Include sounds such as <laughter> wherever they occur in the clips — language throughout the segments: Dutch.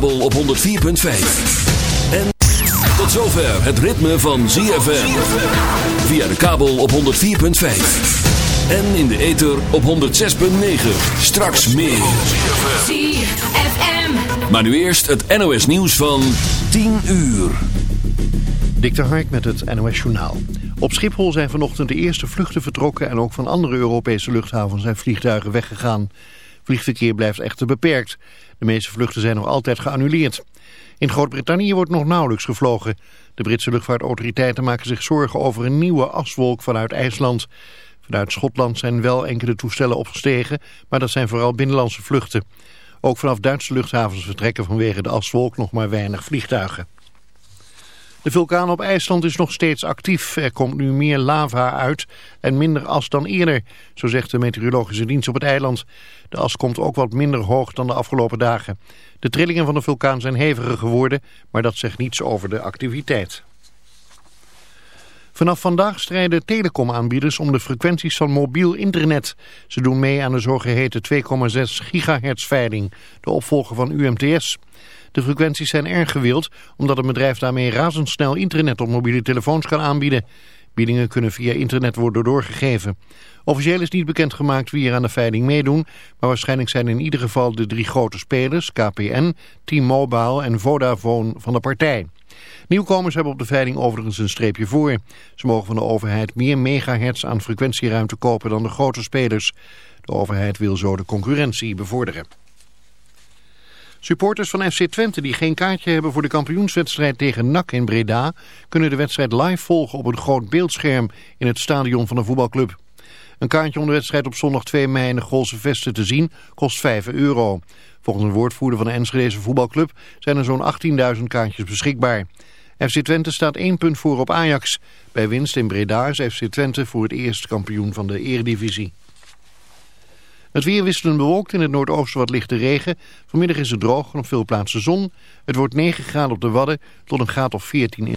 kabel op 104.5. En tot zover het ritme van ZFM. Via de kabel op 104.5. En in de ether op 106.9. Straks meer. ZFM. Maar nu eerst het NOS nieuws van 10 uur. Dik de Hark met het NOS Journaal. Op Schiphol zijn vanochtend de eerste vluchten vertrokken... en ook van andere Europese luchthavens zijn vliegtuigen weggegaan. Vliegverkeer blijft echter beperkt. De meeste vluchten zijn nog altijd geannuleerd. In Groot-Brittannië wordt nog nauwelijks gevlogen. De Britse luchtvaartautoriteiten maken zich zorgen over een nieuwe aswolk vanuit IJsland. Vanuit Schotland zijn wel enkele toestellen opgestegen... maar dat zijn vooral binnenlandse vluchten. Ook vanaf Duitse luchthavens vertrekken vanwege de aswolk nog maar weinig vliegtuigen. De vulkaan op IJsland is nog steeds actief. Er komt nu meer lava uit en minder as dan eerder, zo zegt de meteorologische dienst op het eiland. De as komt ook wat minder hoog dan de afgelopen dagen. De trillingen van de vulkaan zijn heviger geworden, maar dat zegt niets over de activiteit. Vanaf vandaag strijden telecomaanbieders om de frequenties van mobiel internet. Ze doen mee aan de zogeheten 2,6 gigahertz veiling, de opvolger van UMTS. De frequenties zijn erg gewild, omdat het bedrijf daarmee razendsnel internet op mobiele telefoons kan aanbieden. Biedingen kunnen via internet worden doorgegeven. Officieel is niet bekendgemaakt wie er aan de veiling meedoen, maar waarschijnlijk zijn in ieder geval de drie grote spelers, KPN, T-Mobile en Vodafone van de partij. Nieuwkomers hebben op de veiling overigens een streepje voor. Ze mogen van de overheid meer megahertz aan frequentieruimte kopen dan de grote spelers. De overheid wil zo de concurrentie bevorderen. Supporters van FC Twente die geen kaartje hebben voor de kampioenswedstrijd tegen NAC in Breda... kunnen de wedstrijd live volgen op een groot beeldscherm in het stadion van de voetbalclub. Een kaartje om de wedstrijd op zondag 2 mei in de Golse Vesten te zien kost 5 euro. Volgens een woordvoerder van de Enschedeze voetbalclub zijn er zo'n 18.000 kaartjes beschikbaar. FC Twente staat één punt voor op Ajax. Bij winst in Breda is FC Twente voor het eerst kampioen van de eredivisie. Het weer wisselend bewolkt in het noordoosten wat lichte regen. Vanmiddag is het droog en op veel plaatsen zon. Het wordt 9 graden op de Wadden tot een graad of 14 in.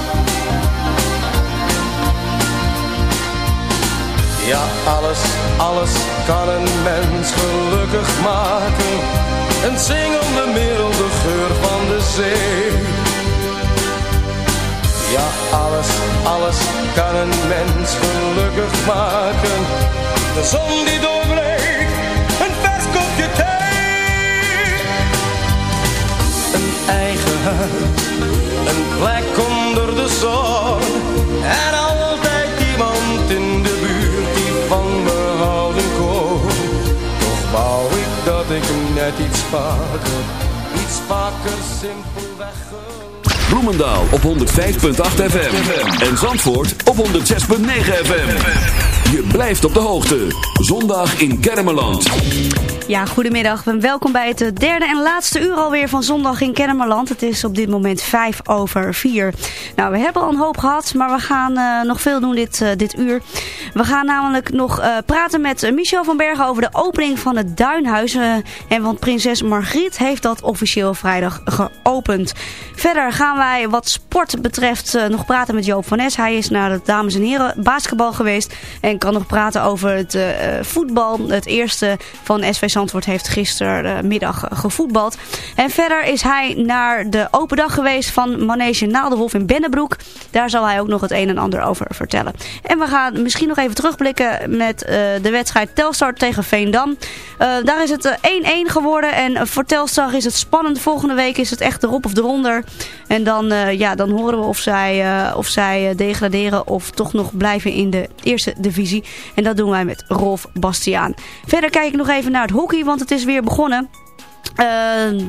Ja, alles, alles kan een mens gelukkig maken. Een zingende middel, de geur van de zee. Ja, alles, alles kan een mens gelukkig maken. De zon die doorbreekt, een vers kopje thee. Een eigen huis, een plek onder de zon. Ik net iets vaker, iets vaker simpelweg. Bloemendaal op 105.8 FM. En Zandvoort op 106.9 FM. Je blijft op de hoogte. Zondag in Kermeland. Ja, goedemiddag welkom bij het derde en laatste uur alweer van zondag in Kennemerland. Het is op dit moment vijf over vier. Nou, we hebben al een hoop gehad, maar we gaan eh, nog veel doen dit, eh, dit uur. We gaan namelijk nog eh, praten met Michel van Bergen over de opening van het Duinhuis. en want prinses Margriet heeft dat officieel vrijdag geopend. Verder gaan wij wat sport betreft nog praten met Joop van Nes. Hij is naar de dames en heren basketbal geweest en kan nog praten over het voetbal. Het eerste van SV Zandvoort heeft gistermiddag gevoetbald. En verder is hij naar de open dag geweest van Manege Naaldenhof in Bennebroek. Daar zal hij ook nog het een en ander over vertellen. En we gaan misschien nog even terugblikken met de wedstrijd Telstar tegen Veendam. Daar is het 1-1 geworden en voor Telstar is het spannend. Volgende week is het echt de rop of de ronder. En dan, ja, dan horen we of zij, of zij degraderen of toch nog blijven in de eerste divisie. En dat doen wij met Rolf Bastiaan. Verder kijk ik nog even naar het hockey, want het is weer begonnen. Uh,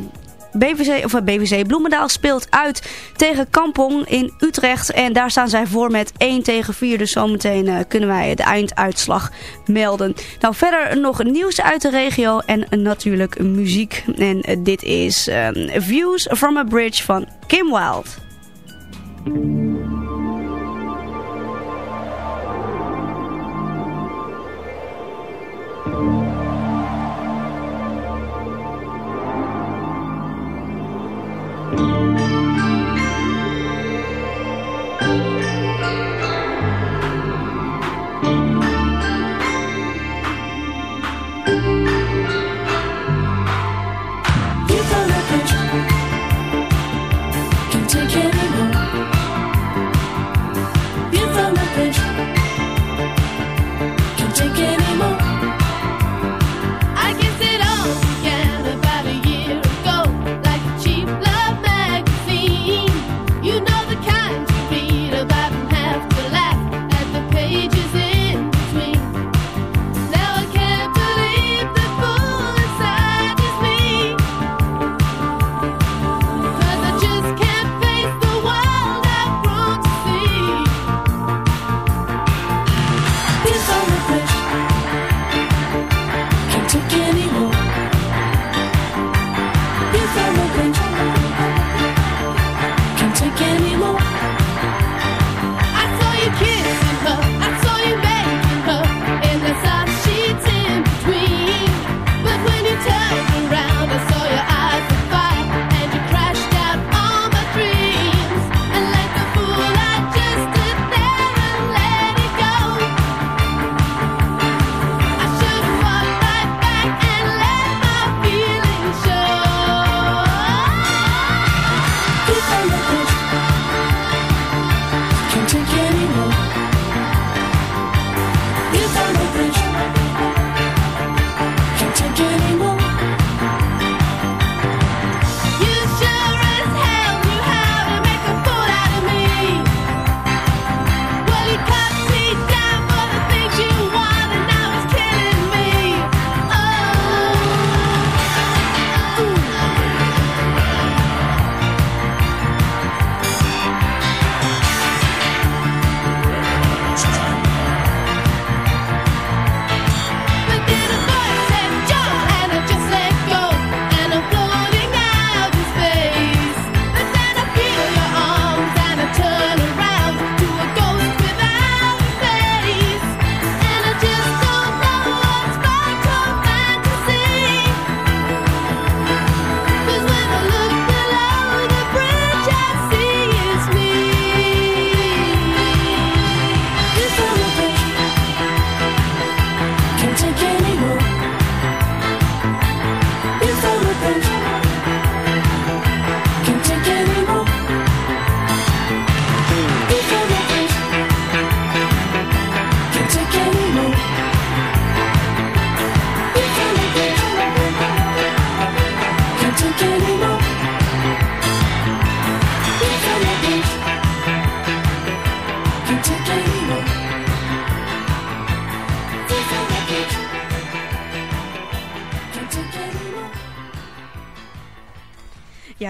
BVC, of BVC Bloemendaal speelt uit tegen Kampong in Utrecht. En daar staan zij voor met 1 tegen 4. Dus zometeen uh, kunnen wij de einduitslag melden. Nou, verder nog nieuws uit de regio en natuurlijk muziek. En uh, dit is Views from a Bridge van Kim Wilde.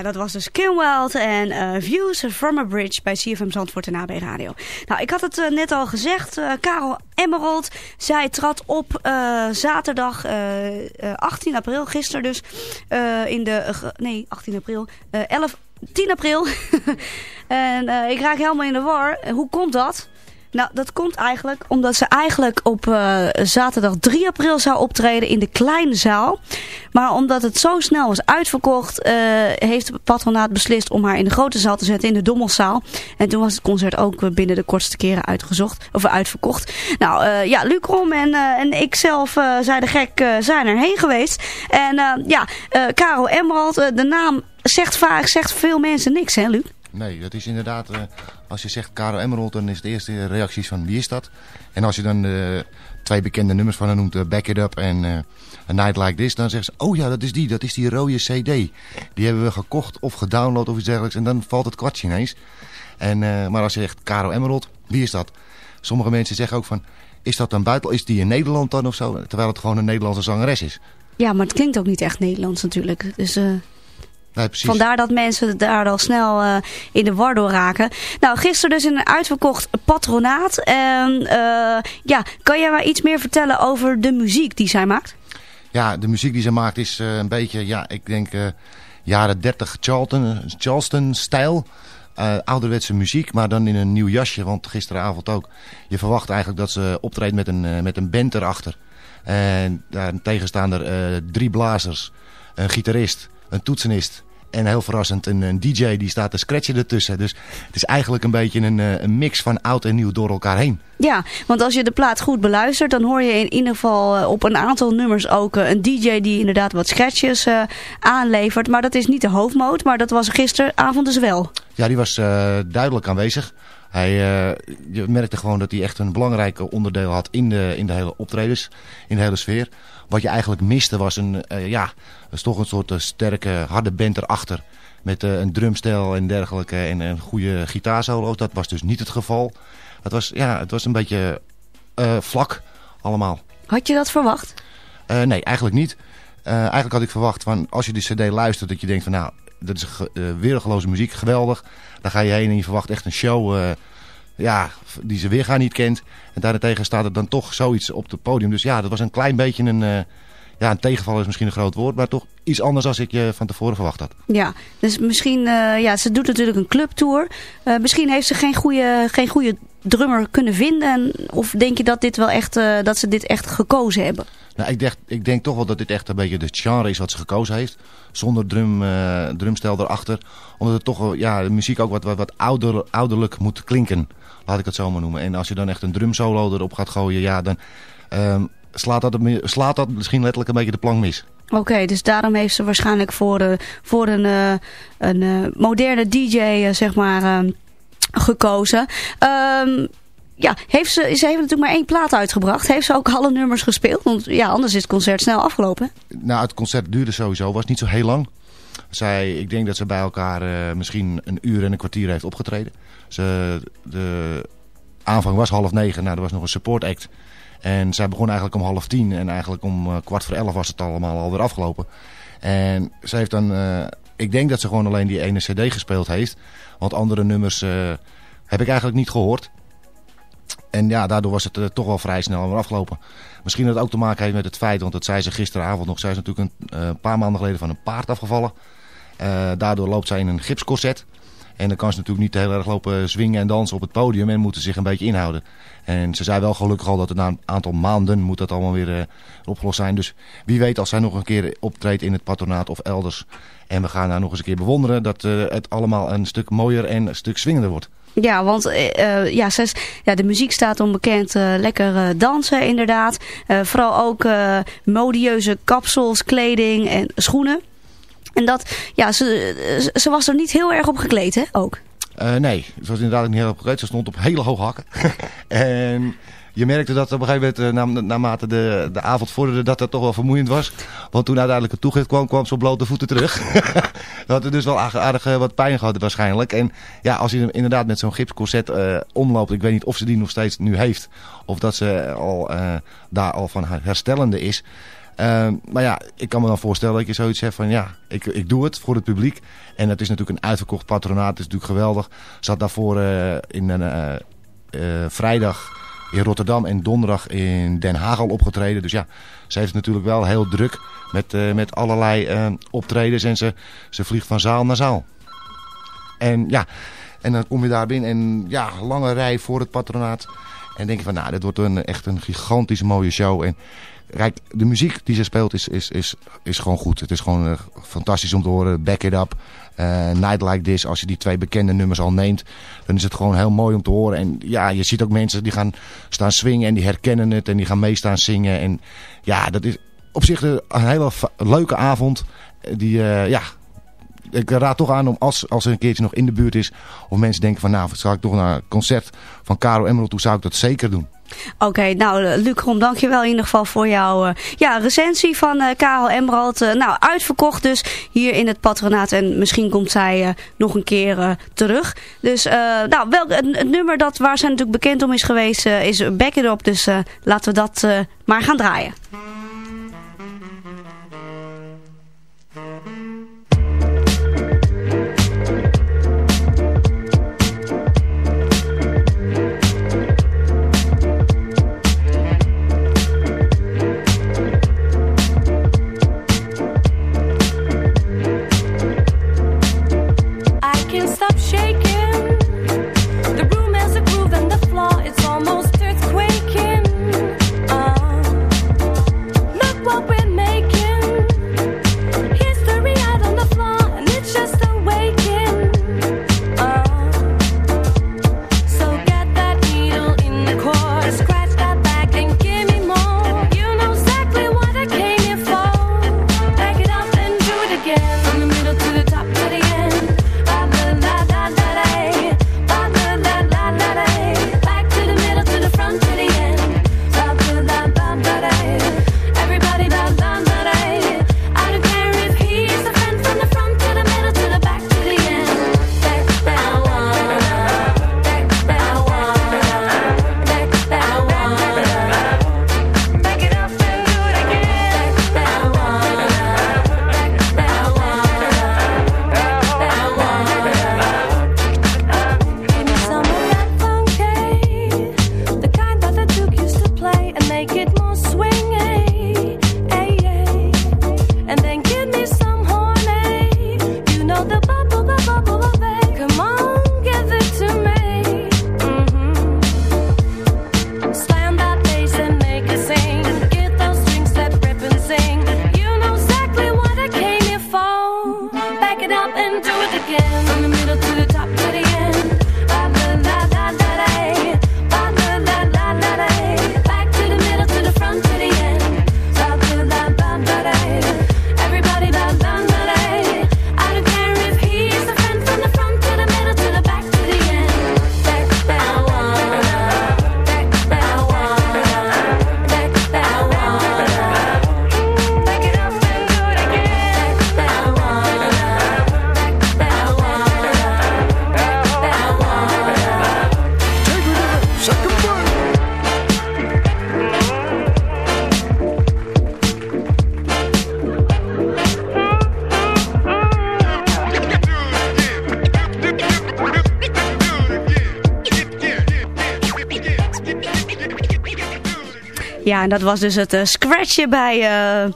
Dat was dus Kim Wild en eh, Views from a Bridge bij CFM Zandvoort en AB Radio. Nou, ik had het eh, net al gezegd. eh Karel Emerald, zij trad op eh, zaterdag eh, eh, 18 april, gisteren dus, eh, in de... eh, nee, 18 april. eh 11... 10 april. <laughs> en eh, ik raak helemaal in de war. Hoe komt dat? Nou, dat komt eigenlijk omdat ze eigenlijk op eh, zaterdag 3 april zou optreden in de kleine zaal. Maar omdat het zo snel was uitverkocht, eh, heeft het patronaat beslist om haar in de grote zaal te zetten, in de Dommelzaal. En toen was het concert ook eh, binnen de kortste keren uitgezocht, of uitverkocht. Nou ja, Lucrom en, eh, en ik zelf, zei de gek, zijn erheen geweest. En ja, Karel Emerald, de naam zegt vaak, zegt veel mensen niks hè Luc? Nee, dat is inderdaad, eh, als je zegt Caro Emerald, dan is de eerste reacties van wie is dat? En als je dan de twee bekende nummers van haar noemt, eh, Back It Up en eh, A Night Like This, dan zeggen ze, oh ja, dat is die, dat is die rode cd. Die hebben we gekocht of gedownload of iets dergelijks en dan valt het kwartje ineens. En, eh, maar als je zegt Caro Emerald, wie is dat? Sommige mensen zeggen ook van, is dat dan buiten, is die in Nederland dan of zo? Terwijl het gewoon een Nederlandse zangeres is. Ja, maar het klinkt ook niet echt Nederlands natuurlijk. Dus... eh, Nee. Vandaar dat mensen daar al snel eh, in de war door raken. Nou, gisteren dus in een uitverkocht patronaat. En eh, ja, kan jij maar iets meer vertellen over de muziek die zij maakt? Ja, de muziek die ze maakt is eh, een beetje, ja, ik denk jaren 30 Charlton, Charleston stijl. Eh, ouderwetse muziek, maar dan in een nieuw jasje. Want gisteravond ook. Je verwacht eigenlijk dat ze optreedt met een, met een band erachter. En staan er drie blazers, een gitarist, een toetsenist. En heel verrassend een, een DJ die staat te scratchen ertussen. Dus het is eigenlijk een beetje een, eh, een mix van oud en nieuw door elkaar heen. Ja, want als je de plaat goed beluistert, dan hoor je in ieder geval eh, op een aantal nummers ook eh, een DJ die inderdaad wat sketches eh, aanlevert. Maar dat is niet de hoofdmoot, maar dat was gisteravond dus wel. Ja, die was duidelijk aanwezig. Hij, je merkte gewoon dat hij echt een belangrijk onderdeel had in de, in de hele optredens, in de hele sfeer. Wat je eigenlijk miste was een, eh, ja, is toch een soort eh, sterke, harde band erachter. Met eh, een drumstijl en dergelijke en een goede gitaarsolo. Dat was dus niet het geval. Het was, ja, het was een beetje vlak allemaal. Had je dat verwacht? Nee, eigenlijk niet. Eigenlijk had ik verwacht van als je de cd luistert dat je denkt van nou, dat is weergeloze muziek, geweldig. Dan ga je heen en je verwacht echt een show ja, die ze weer gaan niet kent. En daarentegen staat er dan toch zoiets op het podium. Dus ja, dat was een klein beetje een, eh, ja, een tegenval is misschien een groot woord, maar toch iets anders als ik je van tevoren verwacht had. Ja, dus misschien, eh, ja, ze doet natuurlijk een clubtour. Eh, misschien heeft ze geen goede, geen goede drummer kunnen vinden. Of denk je dat, dit wel echt, dat ze dit echt gekozen hebben? Nou, ik, denk, ik denk toch wel dat dit echt een beetje de genre is wat ze gekozen heeft. Zonder drum, drumstel erachter. Omdat het toch ja, de muziek ook wat, wat, wat ouder, ouderlijk moet klinken. Laat ik het zo maar noemen. En als je dan echt een drumsolo erop gaat gooien, ja, dan ehm, slaat, dat, slaat dat misschien letterlijk een beetje de plank mis. Oké, dus daarom heeft ze waarschijnlijk voor, eh, voor een, eh, een eh, moderne DJ, zeg maar, ehm, gekozen. Ehm, ja, heeft ze, ze heeft natuurlijk maar één plaat uitgebracht. Heeft ze ook alle nummers gespeeld? Want ja, anders is het concert snel afgelopen. Nou, het concert duurde sowieso, was niet zo heel lang. Zij, ik denk dat ze bij elkaar misschien een uur en een kwartier heeft opgetreden. De aanvang was half negen, nou, er was nog een support act. En zij begon eigenlijk om half tien en eigenlijk om eh, kwart voor elf was het allemaal alweer afgelopen. En ze heeft dan, eh, ik denk dat ze gewoon alleen die ene cd gespeeld heeft. Want andere nummers eh, heb ik eigenlijk niet gehoord. En ja, daardoor was het toch wel vrij snel weer afgelopen. Misschien dat het ook te maken heeft met het feit, want dat zei ze gisteravond nog. Zij is natuurlijk een paar maanden geleden van een paard afgevallen. Daardoor loopt zij in een gipscorset. En dan kan ze natuurlijk niet heel erg lopen zwingen en dansen op het podium en moeten zich een beetje inhouden. En ze zei wel gelukkig al dat het na een aantal maanden moet dat allemaal weer eh, opgelost zijn. Dus wie weet als zij nog een keer optreedt in het patronaat of elders. En we gaan haar nog eens een keer bewonderen dat eh, het allemaal een stuk mooier en een stuk swingender wordt. Ja, want eh, ja, ja, de muziek staat onbekend lekker dansen inderdaad. Vooral ook modieuze kapsels, kleding en schoenen. En dat, ja, ze, ze- ze was er niet heel erg op gekleed, hè, ook. Eh, nee, ze was inderdaad niet heel opgekleed. Ze stond op hele hoge hakken. <laughs> en je merkte dat op een gegeven moment, na, naarmate de, de avond vorderde, dat dat toch wel vermoeiend was. Want toen uiteindelijk het toegift kwam, kwam ze op blote voeten terug. <laughs> dat had dus wel aardig, aardig wat pijn gehad waarschijnlijk. En ja, als je inderdaad met zo'n gipscorset omloopt, ik weet niet of ze die nog steeds nu heeft. Of dat ze al, daar al van herstellende is. Uh, maar ja, ik kan me dan voorstellen dat je zoiets hebt van ja, ik, ik doe het voor het publiek. En het is natuurlijk een uitverkocht patronaat, het is natuurlijk geweldig. Zat daarvoor uh, in een uh, vrijdag in Rotterdam en donderdag in Den Haag al opgetreden. Dus ja, ze heeft natuurlijk wel heel druk met, met allerlei optredens en ze, ze vliegt van zaal naar zaal. En ja, en dan kom je daar binnen en ja, lange rij voor het patronaat. En denk je van nou, dit wordt een, echt een gigantisch mooie show. En Kijk, de muziek die ze speelt is, is, is, is gewoon goed. Het is gewoon uh, fantastisch om te horen. Back It Up, uh, Night Like This. Als je die twee bekende nummers al neemt, dan is het gewoon heel mooi om te horen. En ja, je ziet ook mensen die gaan staan swingen en die herkennen het. En die gaan meestaan zingen. En ja, dat is op zich een hele leuke avond. Die, uh, ja, ik raad toch aan om als, als er een keertje nog in de buurt is. Of mensen denken van nou, zou ik toch naar een concert van Caro Emerald toe, zou ik dat zeker doen. Oké, nou Luc Rom, dankjewel in ieder geval voor jouw uh, ja, recensie van uh, Karel Emerald. Nou, uitverkocht dus hier in het patronaat en misschien komt zij nog een keer terug. Dus nou, wel, het, het, nummer dat, waar zij natuurlijk bekend om is geweest is Back It Up. Dus laten we dat maar gaan draaien. En dat was dus het uh, scratchen bij, uh,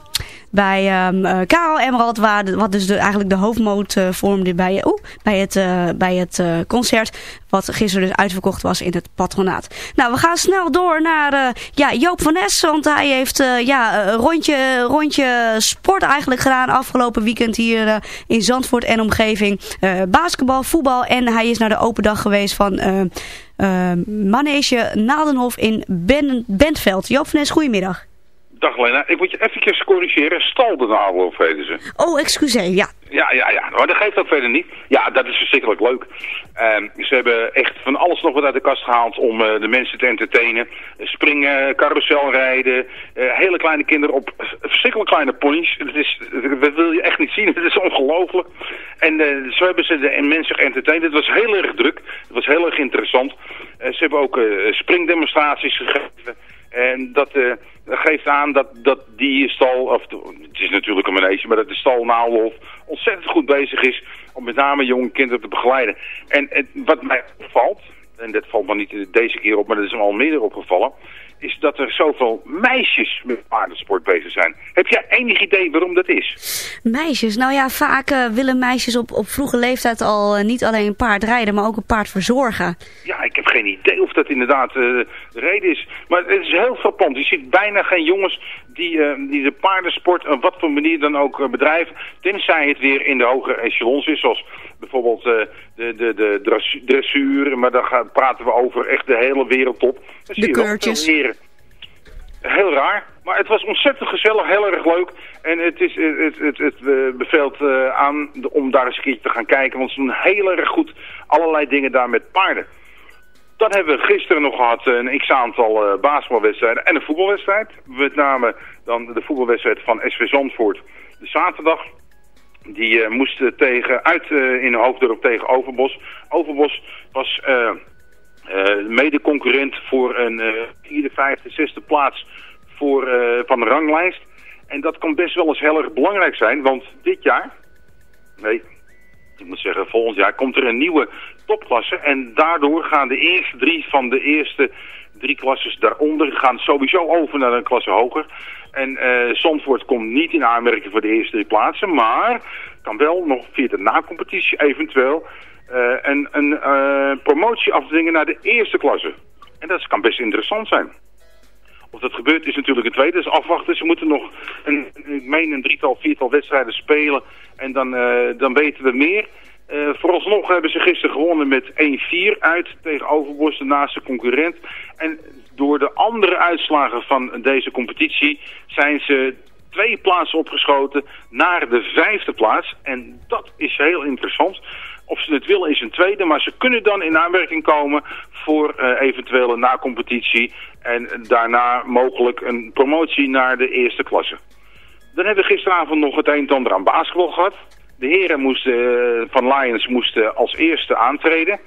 bij um, uh, Karel Emerald, waar wat dus de, eigenlijk de hoofdmoot vormde bij, uh, bij het, bij het concert, wat gisteren dus uitverkocht was in het patronaat. Nou, we gaan snel door naar ja, Joop van Nes, want hij heeft ja, een rondje, rondje sport eigenlijk gedaan afgelopen weekend hier in Zandvoort en omgeving. basketbal, voetbal en hij is naar de open dag geweest van uh, Manege Nadenhof in ben Bentveld. Joop van goedemiddag. Dag Lena, ik moet je eventjes corrigeren. Stal de Naaldorf heten ze. Oh, excuseer, ja. Ja, ja, ja. Maar dat geeft ook verder niet. Ja, dat is verschrikkelijk leuk. Ehm, ze hebben echt van alles nog wat uit de kast gehaald om eh, de mensen te entertainen. Springen, carouselrijden, eh, hele kleine kinderen op verschrikkelijk kleine ponies. Het is, dat wil je echt niet zien. <laughs> Het is ongelooflijk. En eh, zo hebben ze de mensen geëntertained. Het was heel erg druk. Het was heel erg interessant. Ze hebben ook springdemonstraties gegeven. En dat eh, geeft aan dat, dat die stal, of het is natuurlijk een manege, maar dat de stal Naalhof ontzettend goed bezig is om met name jonge kinderen te begeleiden. En, en wat mij opvalt, en dat valt me niet deze keer op, maar dat is me al meer opgevallen, is dat er zoveel meisjes met paardensport bezig zijn. Heb jij enig idee waarom dat is? Meisjes, nou ja, vaak eh, willen meisjes op, op vroege leeftijd al eh, niet alleen een paard rijden, maar ook een paard verzorgen. Ja, geen idee of dat inderdaad eh, de reden is. Maar het is heel frappant. Je ziet bijna geen jongens die, eh, die de paardensport op wat voor manier dan ook eh, bedrijven. Tenzij het weer in de hogere echelons is, zoals bijvoorbeeld eh, de, de, de dressu- dressuur. Maar dan gaan, praten we over echt de hele wereldtop. Dan je wel keurtjes. Heel raar. Maar het was ontzettend gezellig, heel erg leuk. En het, is, het, het, het, eh, beveelt eh, aan de- om daar eens een keertje te gaan kijken. Want ze doen heel erg goed allerlei dingen daar met paarden. Dan hebben we gisteren nog gehad een x-aantal eh, basketbalwedstrijden en een voetbalwedstrijd. Met name dan de voetbalwedstrijd van SV Zandvoort. De zaterdag. Die eh, moest tegen, uit eh, in Hoofddorp tegen Overbos. Overbos was eh eh, mede-concurrent voor een eh, vierde, vijfde, zesde plaats voor, eh, van de ranglijst. En dat kan best wel eens heel erg belangrijk zijn, want dit jaar, nee, ik moet zeggen volgend jaar, komt er een nieuwe topklasse. En daardoor gaan de eerste drie van de eerste drie klasses daaronder gaan sowieso over naar een klasse hoger. En eh Zandvoort komt niet in aanmerking voor de eerste drie plaatsen, maar kan wel nog via de nacompetitie eventueel eh, een, een eh, promotie afdwingen naar de eerste klasse. En dat kan best interessant zijn. Of dat gebeurt is natuurlijk het tweede, dus afwachten. Ze moeten nog een, ik meen een drietal, viertal wedstrijden spelen en dan, dan weten we meer. Eh, vooralsnog hebben ze gisteren gewonnen met 1-4 uit tegen Overbos, de naaste concurrent. En door de andere uitslagen van deze competitie zijn ze twee plaatsen opgeschoten naar de vijfde plaats. En dat is heel interessant. Of ze het willen is een tweede, maar ze kunnen dan in aanmerking komen voor eh, eventuele nacompetitie. En daarna mogelijk een promotie naar de eerste klasse. Dan hebben we gisteravond nog het een en ander aan basketbal gehad. De heren moesten, eh, van Lions moesten als eerste aantreden.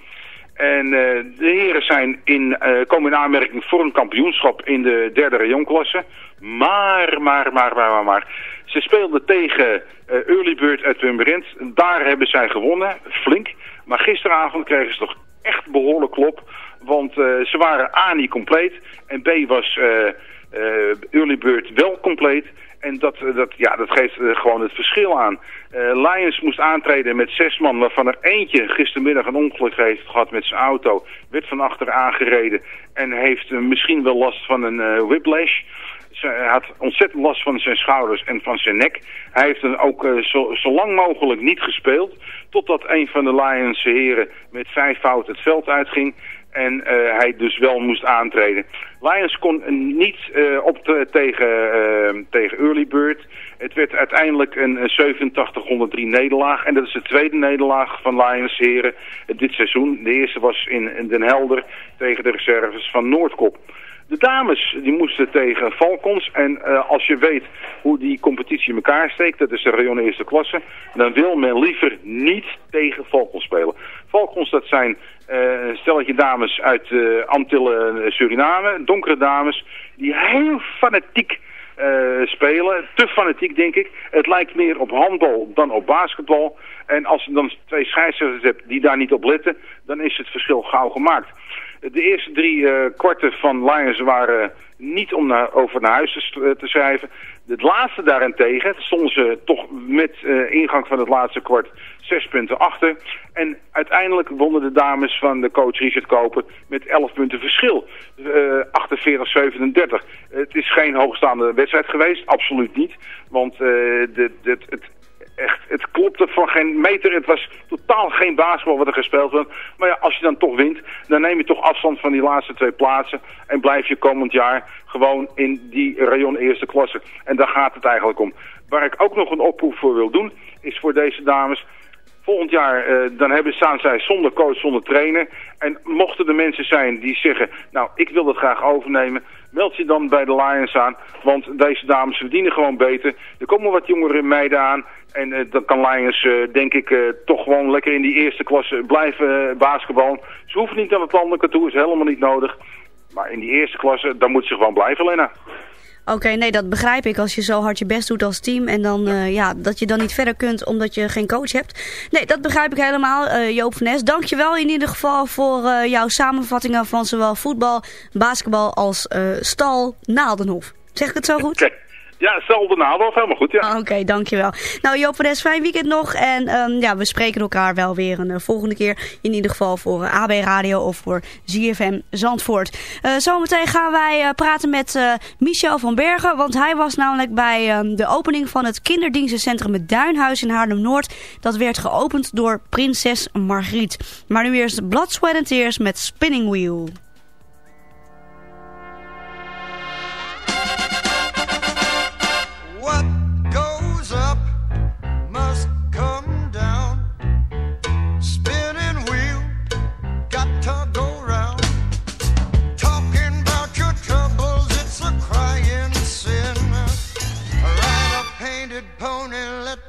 En eh, de heren zijn in, eh, komen in aanmerking voor een kampioenschap in de derde rayonklasse. Maar, maar, maar, maar, maar, maar. Ze speelden tegen eh Early Bird uit Purmerend. Daar hebben zij gewonnen, flink. Maar gisteravond kregen ze toch echt behoorlijk klop. Want ze waren A niet compleet. En B was Early Bird wel compleet. En dat, eh, dat, ja, dat geeft eh, gewoon het verschil aan. Eh, Lions moest aantreden met zes man, waarvan er eentje gistermiddag een ongeluk heeft gehad met zijn auto. Werd van achter aangereden en heeft misschien wel last van een whiplash. Hij had ontzettend last van zijn schouders en van zijn nek. Hij heeft dan ook zo, zo lang mogelijk niet gespeeld. Totdat een van de Lions heren met vijf fouten het veld uitging. En eh, hij dus wel moest aantreden. Lions kon niet eh, op te- tegen, eh, tegen Early Bird. Het werd uiteindelijk een, een 87-103 nederlaag. En dat is de tweede nederlaag van Lions heren dit seizoen. De eerste was in Den Helder tegen de reserves van Noordkop. De dames die moesten tegen Falcons. En eh, als je weet hoe die competitie in elkaar steekt, dat is de Rayon eerste klasse, dan wil men liever niet tegen Falcons spelen. Falcons dat zijn een stelletje dames uit eh, Antillen Suriname, donkere dames, die heel fanatiek spelen. Te fanatiek, denk ik. Het lijkt meer op handbal dan op basketbal. En als je dan twee scheidsrechters hebt die daar niet op letten, dan is het verschil gauw gemaakt. De eerste drie eh, kwarten van Lions waren niet om naar, over naar huis te, eh, schrijven. Het laatste daarentegen stonden ze toch met eh, ingang van het laatste kwart zes punten achter. En uiteindelijk wonnen de dames van de coach Richard Koper met 11 punten verschil. Eh 48-37. Het is geen hoogstaande wedstrijd geweest, absoluut niet. Want eh, de, de, het, echt, het klopte van geen meter. Het was totaal geen basketbal wat er gespeeld werd. Maar ja, als je dan toch wint, dan neem je toch afstand van die laatste twee plaatsen. En blijf je komend jaar gewoon in die rayon eerste klasse. En daar gaat het eigenlijk om. Waar ik ook nog een oproep voor wil doen, is voor deze dames... Volgend jaar, eh, dan hebben, staan zij zonder coach, zonder trainer. En mochten er mensen zijn die zeggen, nou, ik wil dat graag overnemen... meld je dan bij de Lions aan, want deze dames verdienen gewoon beter. Er komen wat jongere meiden aan. En eh, dan kan Lions, eh, denk ik, eh, toch gewoon lekker in die eerste klasse blijven uh, basketballen. Ze hoeven niet aan het landelijke toe, is helemaal niet nodig. Maar in die eerste klasse, dan moet ze gewoon blijven, Lena. Oké, nee, dat begrijp ik. Als je zo hard je best doet als team en dan, uh, ja, dat je dan niet verder kunt omdat je geen coach hebt. Nee, dat begrijp ik helemaal, uh, Joop van Nes. Dankjewel in ieder geval voor uh, jouw samenvattingen van zowel voetbal, basketbal als stal Naaldenhof. Zeg ik het zo goed? Okay. Ja, zelfde nadeel, helemaal goed, ja. Ah, Oké, dankjewel. Nou, Joop van Des, fijn weekend nog. En um, ja, we spreken elkaar wel weer een uh, volgende keer. In ieder geval voor uh, AB Radio of voor ZFM Zandvoort. Uh, zometeen gaan wij praten met Michel van Bergen. Want hij was namelijk bij um, de opening van het kinderdienstencentrum Het Duinhuis in Haarlem-Noord. Dat werd geopend door prinses Margriet. Maar nu eerst Blood, Sweat and Tears met Spinning Wheel.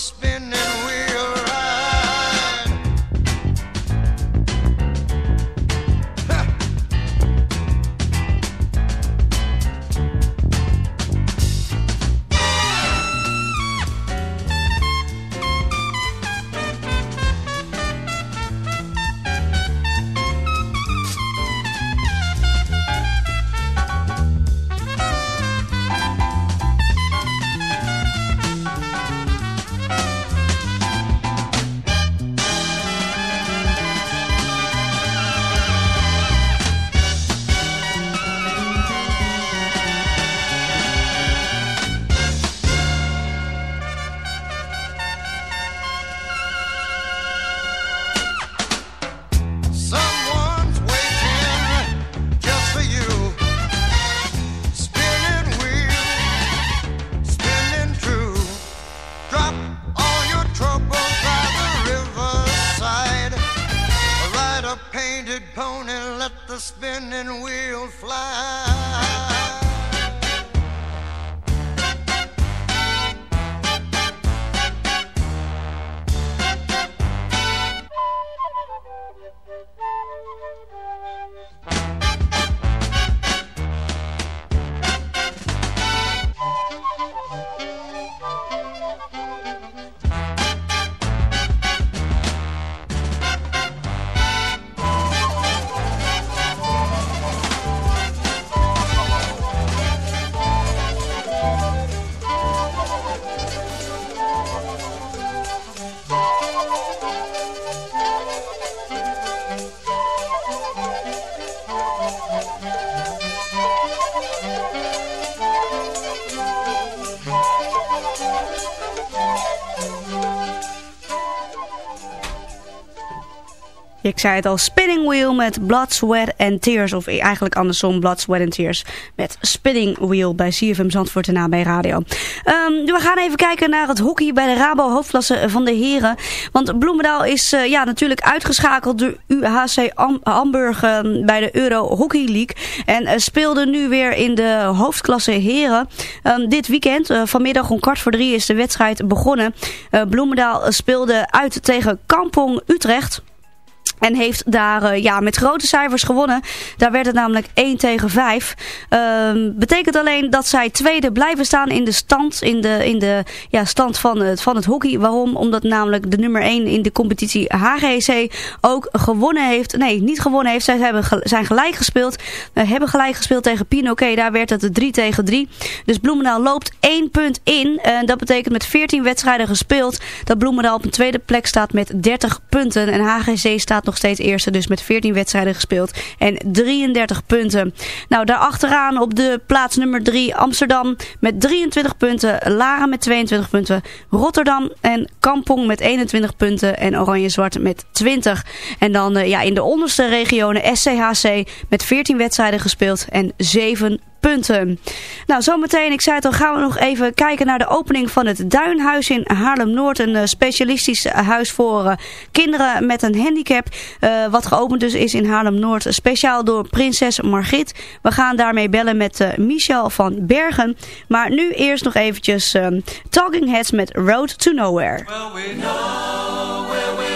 spend Ik zei het al, Spinning Wheel met Blood, Sweat and Tears. Of eigenlijk andersom, Blood, Sweat and Tears. Met Spinning Wheel bij CFM Zandvoort en bij Radio. Ehm, we gaan even kijken naar het hockey bij de Rabo hoofdklasse van de heren. Want Bloemendaal is uh, ja, natuurlijk uitgeschakeld door UHC Am Hamburg um, bij de Euro Hockey League. En uh, speelde nu weer in de hoofdklasse heren. Um, dit weekend, uh, vanmiddag om kwart voor drie is de wedstrijd begonnen. Bloemendaal speelde uit tegen Kampong Utrecht. En heeft daar uh, ja, met grote cijfers gewonnen. Daar werd het namelijk 1 tegen 5. Uh, betekent alleen dat zij tweede blijven staan in de stand, in de, in de ja, stand van het, van het hockey. Waarom? Omdat namelijk de nummer 1 in de competitie HGC ook gewonnen heeft. Nee, niet gewonnen heeft. Zij hebben, zijn gelijk gespeeld. Uh, hebben gelijk gespeeld tegen Pinoquet. Daar werd het 3 tegen 3. Dus Bloemendaal loopt 1 punt in. En dat betekent met 14 wedstrijden gespeeld dat Bloemendaal op een tweede plek staat met 30 punten. En HGC staat nog steeds eerste, dus met 14 wedstrijden gespeeld en 33 punten. Nou, daarachteraan op de plaats nummer 3 Amsterdam met 23 punten, Lara met 22 punten, Rotterdam en Kampong met 21 punten en Oranje-Zwart met 20. En dan uh, ja, in de onderste regionen SCHC met 14 wedstrijden gespeeld en 7 punten. Nou, zometeen, ik zei het al, gaan we nog even kijken naar de opening van het Duinhuis in Haarlem-Noord. Een uh, specialistisch huis voor uh, kinderen met een handicap. Wat geopend dus is in Haarlem-Noord. Speciaal door prinses Margit. We gaan daarmee bellen met Michel van Bergen. Maar nu eerst nog eventjes Talking Heads met Road to Nowhere. Well, we know where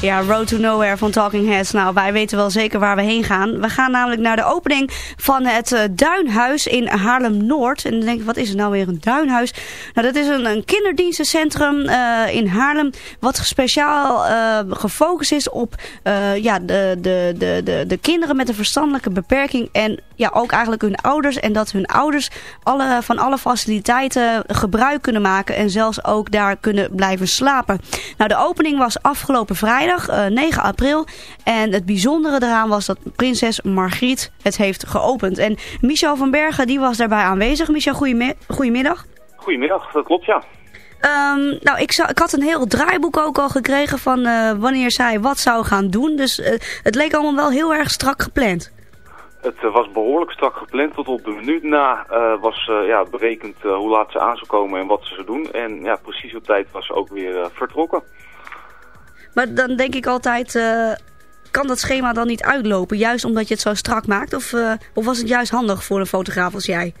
Ja, Road to Nowhere van Talking Heads. Nou, wij weten wel zeker waar we heen gaan. We gaan namelijk naar de opening van het uh, Duinhuis in Haarlem-Noord. En dan denk ik, wat is het nou weer een duinhuis? Nou, dat is een, een kinderdienstencentrum uh, in Haarlem... wat speciaal uh, gefocust is op ja, de, de, de, de, de kinderen met een verstandelijke beperking... en ja, ook eigenlijk hun ouders. En dat hun ouders alle, van alle faciliteiten gebruik kunnen maken... en zelfs ook daar kunnen blijven slapen. Nou, de opening was afgelopen vrijdag vrijdag uh, 9 april. En het bijzondere daaraan was dat prinses Margriet het heeft geopend. En Michel van Bergen die was daarbij aanwezig. Michel, goedemiddag. Goedemiddag, dat klopt ja. Um, nou, ik, zou, ik had een heel draaiboek ook al gekregen van uh, wanneer zij wat zou gaan doen. Dus uh, het leek allemaal wel heel erg strak gepland. Het uh, was behoorlijk strak gepland. Tot op de minuut na was ja, berekend hoe laat ze aan zou komen en wat ze zou doen. En ja, precies op tijd was ze ook weer vertrokken. Maar dan denk ik altijd, uh, kan dat schema dan niet uitlopen? Juist omdat je het zo strak maakt? Of, uh, of was het juist handig voor een fotograaf als jij?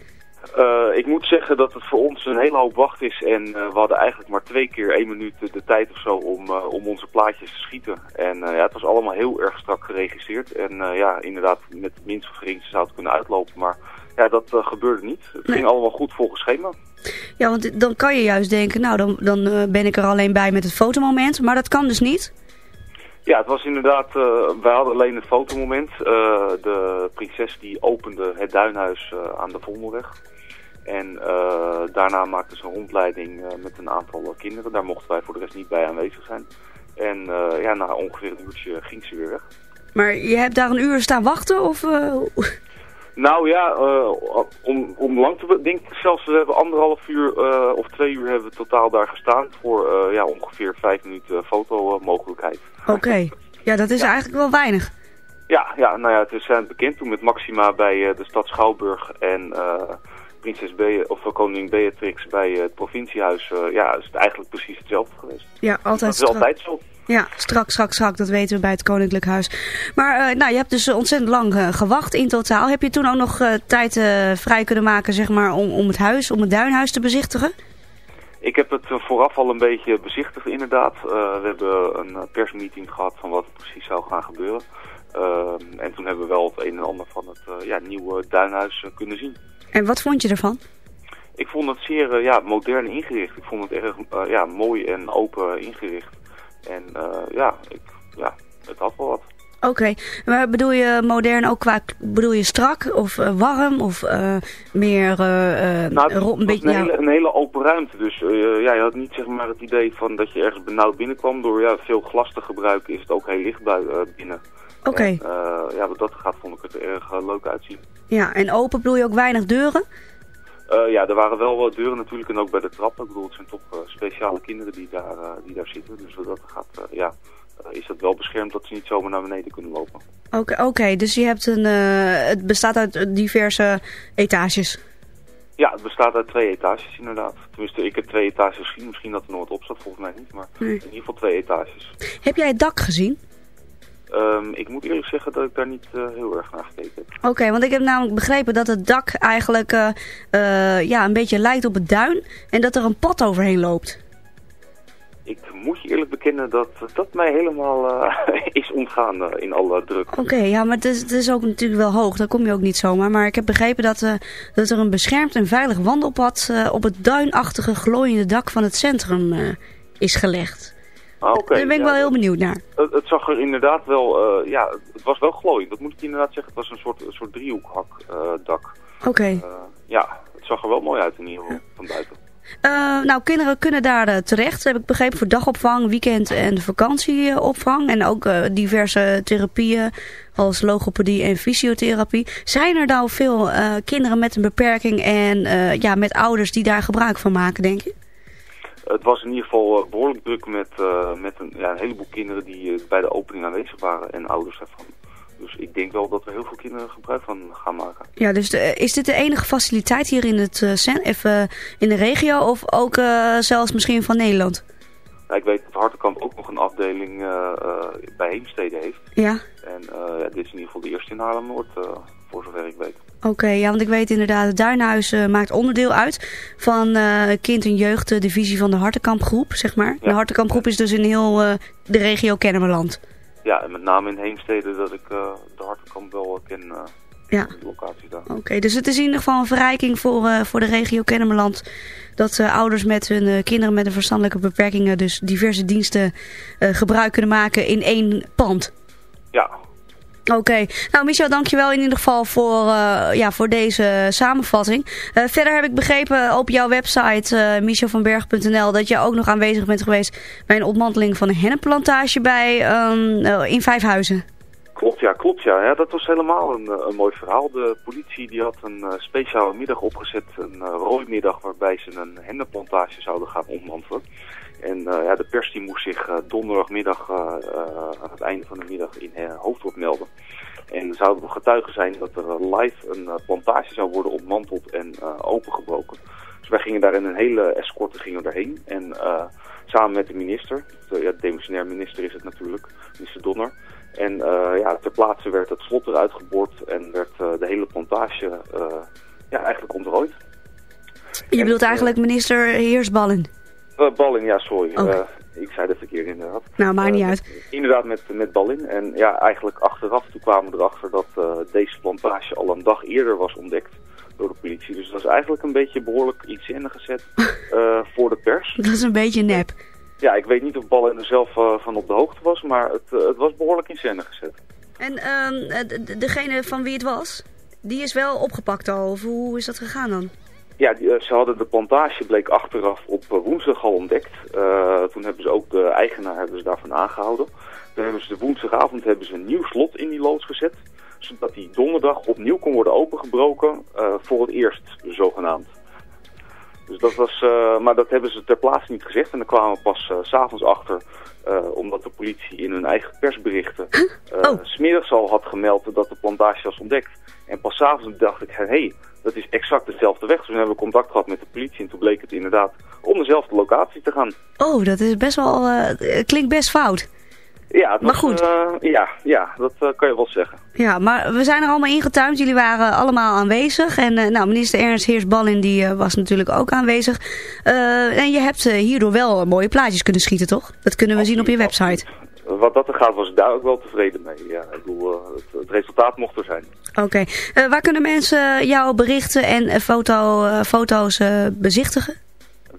Uh, ik moet zeggen dat het voor ons een hele hoop wacht is. En we hadden eigenlijk maar twee keer één minuut de tijd of zo om, om onze plaatjes te schieten. En ja, het was allemaal heel erg strak geregisseerd. En ja, inderdaad, met minst of geringste zou het kunnen uitlopen. Maar ja, dat gebeurde niet. Het nee. ging allemaal goed volgens schema. Ja, want dan kan je juist denken, nou dan, dan uh, ben ik er alleen bij met het fotomoment. Maar dat kan dus niet? Ja, het was inderdaad, uh, wij hadden alleen het fotomoment. Uh, de prinses die opende het duinhuis aan de Vondelweg. En daarna maakte ze een rondleiding met een aantal kinderen. Daar mochten wij voor de rest niet bij aanwezig zijn. En ja, na ongeveer een uurtje ging ze weer weg. Maar je hebt daar een uur staan wachten? Of, nou ja, uh, om, om lang te denk ik zelfs, we hebben anderhalf uur uh, of twee uur hebben we totaal daar gestaan voor uh, ja, ongeveer vijf minuten fotomogelijkheid. Oké, okay. ja dat is ja. eigenlijk wel weinig. Ja, ja, nou ja, het is zijn bekend toen met Maxima bij de stad Schouwburg en prinses Be of koningin Beatrix bij het provinciehuis. ja, is het eigenlijk precies hetzelfde geweest. Ja, altijd Dat is altijd zo. Ja, strak, strak, strak. Dat weten we bij het Koninklijk Huis. Maar uh, nou, je hebt dus ontzettend lang uh, gewacht in totaal. Heb je toen ook nog uh, tijd vrij kunnen maken zeg maar, om, om het huis, om het duinhuis te bezichtigen? Ik heb het vooraf al een beetje bezichtigd inderdaad. we hebben een persmeeting gehad van wat er precies zou gaan gebeuren. Ehm, en toen hebben we wel het een en ander van het ja, nieuwe duinhuis kunnen zien. En wat vond je ervan? Ik vond het zeer ja, modern ingericht. Ik vond het erg ja, mooi en open ingericht. En uh, ja, ik, ja, het had wel wat. Oké, okay. maar bedoel je modern ook qua, bedoel je strak of uh, warm of uh, meer nou, een, beetje, een, hele, een hele open ruimte. Dus ja, je had niet zeg maar het idee van dat je ergens benauwd binnenkwam. Door ja, veel glas te gebruiken is het ook heel licht binnen. Oké. Okay. ja, wat dat gaat vond ik het erg leuk uitzien. Ja, en open bedoel je ook weinig deuren? Uh, ja, er waren wel wat deuren natuurlijk en ook bij de trappen. Ik bedoel, het zijn toch uh, speciale kinderen die daar, uh, die daar zitten. Dus dat gaat, ja, is dat wel beschermd dat ze niet zomaar naar beneden kunnen lopen. Oké, okay, okay, dus je hebt een, het bestaat uit diverse etages? Ja, het bestaat uit twee etages inderdaad. Tenminste, ik heb twee etages gezien. Misschien dat er nog wat op staat, volgens mij niet. Maar nee. in ieder geval twee etages. Heb jij het dak gezien? Um, ik moet eerlijk zeggen dat ik daar niet uh, heel erg naar gekeken heb. Oké, okay, want ik heb namelijk begrepen dat het dak eigenlijk uh, uh, ja, een beetje lijkt op het duin en dat er een pad overheen loopt. Ik moet je eerlijk bekennen dat dat mij helemaal <laughs> is ontgaan in alle druk. Oké, okay, ja, maar het is, het is ook natuurlijk wel hoog, daar kom je ook niet zomaar. Maar ik heb begrepen dat, dat er een beschermd en veilig wandelpad op het duinachtige glooiende dak van het centrum is gelegd. Ah, okay. Daar ben ik ja, wel heel benieuwd naar. Het, het, zag er inderdaad wel, uh, ja, het was wel glooiend. Dat moet ik inderdaad zeggen. Het was een soort, een soort driehoekhak uh, dak. Oké. Okay. Uh, ja, het zag er wel mooi uit in ieder geval, van buiten. nou, kinderen kunnen daar terecht, heb ik begrepen, voor dagopvang, weekend en vakantieopvang. En ook diverse therapieën als logopedie en fysiotherapie. Zijn er nou veel kinderen met een beperking en ja, met ouders die daar gebruik van maken, denk je? Het was in ieder geval behoorlijk druk met, uh, met een, ja, een heleboel kinderen die uh, bij de opening aanwezig waren en ouders daarvan. Dus ik denk wel dat er heel veel kinderen gebruik van gaan maken. Ja, dus de, is dit de enige faciliteit hier in, het, even, in de regio of ook zelfs misschien van Nederland? Ja, ik weet dat Hartenkamp ook nog een afdeling bij Heemstede heeft. Ja. En ja, dit is in ieder geval de eerste in Haarlem-Noord voor zover ik weet. Oké, ja, want ik weet inderdaad, het Duinhuis eh, maakt onderdeel uit van eh, kind- en jeugddivisie van de Hartenkampgroep, zeg maar. De Hartenkampgroep is dus in heel eh, de regio Kennemerland. Ja, en met name in Heemstede dat ik de Hartenkamp wel ken, Ja. die locatie daar. Oké, dus het is in ieder geval een verrijking voor, voor de regio Kennemerland. Dat ouders met hun kinderen met een verstandelijke beperkingen dus diverse diensten gebruik kunnen maken in één pand. Ja, Oké, nou Michel, dankjewel in ieder geval voor, eh, ja, voor deze samenvatting. Eh, verder heb ik begrepen op jouw website uh, michelvanberg.nl dat je ook nog aanwezig bent geweest bij een ontmanteling van een hennepplantage bij, eh, in Vijfhuizen. Klopt, ja, klopt, ja. ja dat was helemaal een, eh, een mooi verhaal. De politie die had een eh, speciale middag opgezet, een rooimiddag, waarbij ze een hennepplantage zouden gaan ontmantelen. En eh, ja, de pers die moest zich eh, donderdagmiddag eh, aan het einde van de middag in Hoofddorp melden. En zouden we getuigen zijn dat er live een plantage zou worden ontmanteld en opengebroken. Dus wij gingen daar in een hele escorte gingen daarheen. En samen met de minister, de, ja, de demissionair minister is het natuurlijk, minister Donner. En uh, ja, ter plaatse werd het slot eruit geboord en werd uh, de hele plantage uh, ja, eigenlijk ontrooid. Je en, bedoelt eigenlijk minister Heersballen? Balling, ja, sorry. Okay. ik zei dat verkeerd inderdaad. Nou, maakt niet uit. Inderdaad met, met Balling. En ja, eigenlijk achteraf, toen kwamen we erachter dat deze plantage al een dag eerder was ontdekt door de politie. Dus dat is eigenlijk een beetje behoorlijk iets in gezet <laughs> voor de pers. Dat is een beetje nep. Ja, ik weet niet of Ballen er zelf uh, van op de hoogte was, maar het, uh, het was behoorlijk in scène gezet. En uh, de, degene van wie het was, die is wel opgepakt al, of hoe is dat gegaan dan? Ja, eh, ze hadden de plantage, bleek achteraf op woensdag al ontdekt. toen hebben ze ook de eigenaar hebben ze daarvan aangehouden. Toen hebben ze de woensdagavond hebben ze een nieuw slot in die loods gezet. Zodat die donderdag opnieuw kon worden opengebroken, voor het eerst zogenaamd. Dus dat was, uh, maar dat hebben ze ter plaatse niet gezegd. En dan kwamen we pas uh, s'avonds achter, uh, omdat de politie in hun eigen persberichten oh. smiddags al had gemeld dat de plantage was ontdekt. En pas s'avonds dacht ik, hé, hey, dat is exact dezelfde weg. Dus toen hebben we contact gehad met de politie en toen bleek het inderdaad om dezelfde locatie te gaan. Oh, dat is best wel, klinkt best fout. Ja, dat, maar goed. Uh, ja, ja, dat uh, kan je wel zeggen. Ja, maar we zijn er allemaal ingetuimd. Jullie waren allemaal aanwezig. En uh, nou, minister Ernst Heersballin die was natuurlijk ook aanwezig. en je hebt hierdoor wel mooie plaatjes kunnen schieten, toch? Dat kunnen we zien op je website. Wat dat er gaat, was ik daar ook wel tevreden mee. Ja, ik bedoel, het, het, resultaat mocht er zijn. Oké. Okay. waar kunnen mensen jouw berichten en foto, foto's bezichtigen?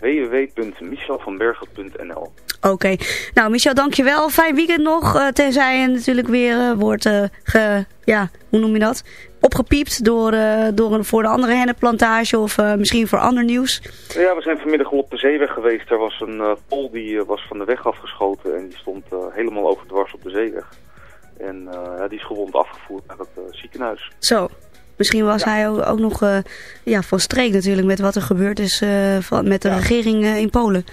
www.michelvanbergen.nl Oké. Okay. Nou, Michel, dankjewel. Fijn weekend nog. Uh, tenzij je natuurlijk weer uh, wordt, uh, ge, ja, hoe noem je dat? Opgepiept door, door een, voor de andere hennepplantage of misschien voor ander nieuws. Ja, we zijn vanmiddag al op de zeeweg geweest. Er was een pol die was van de weg afgeschoten en die stond helemaal overdwars op de zeeweg. En ja, die is gewond afgevoerd naar het ziekenhuis. Zo. Misschien was ja. hij ook, ook nog uh, ja, van streek natuurlijk met wat er gebeurd is uh, van, met de ja. regering uh, in Polen.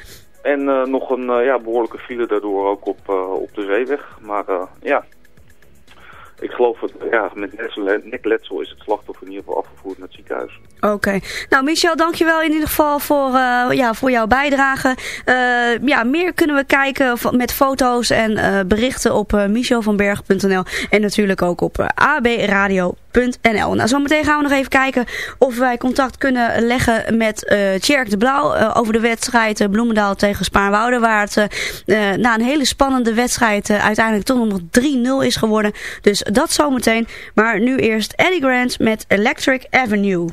En nog een ja, behoorlijke file daardoor ook op, op de zeeweg. Maar ja, ik geloof het, ja, met nekletsel is het slachtoffer in ieder geval afgevoerd naar het ziekenhuis. Oké. Okay. Nou, Michel, dankjewel in ieder geval voor, ja, voor jouw bijdrage. ja, meer kunnen we kijken met foto's en berichten op michelvanberg.nl en natuurlijk ook op abradio.nl. Nou, zometeen gaan we nog even kijken of wij contact kunnen leggen met uh, Tjerk de Blauw uh, over de wedstrijd uh, Bloemendaal tegen Spaarnwoude. Waar het na een hele spannende wedstrijd uiteindelijk toch nog 3-0 is geworden. Dus dat zometeen. Maar nu eerst Eddie Grant met Electric Avenue.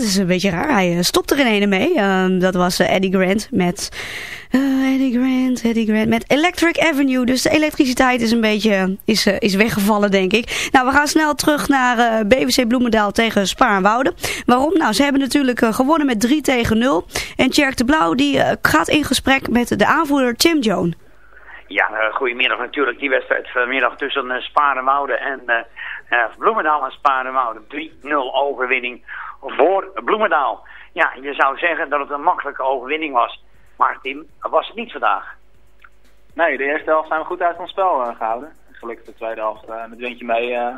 Is een beetje raar. Hij eh, stopt er in ene mee. Ehm, dat was eh, Eddie Grant met... eh, Eddie Grant, Eddie Grant met Electric Avenue. Dus de elektriciteit is een beetje is, is weggevallen, denk ik. Nou, we gaan snel terug naar BWC Bloemendaal tegen Spaarnwoude. Waarom? Nou, ze hebben natuurlijk gewonnen met 3 tegen 0. En Tjerk de Blauw die gaat in gesprek met de aanvoerder Tim Joan. Ja, goedemiddag natuurlijk. Die wedstrijd vanmiddag tussen uh, en eh, eh, Bloemendaal en Sparenwoude. 3-0 overwinning voor Bloemendaal. Ja, je zou zeggen dat het een makkelijke overwinning was. Maar Tim, was het niet vandaag. Nee, de eerste helft zijn we goed uit ons spel eh, gehouden. Gelukkig de tweede helft eh, met windje mee eh,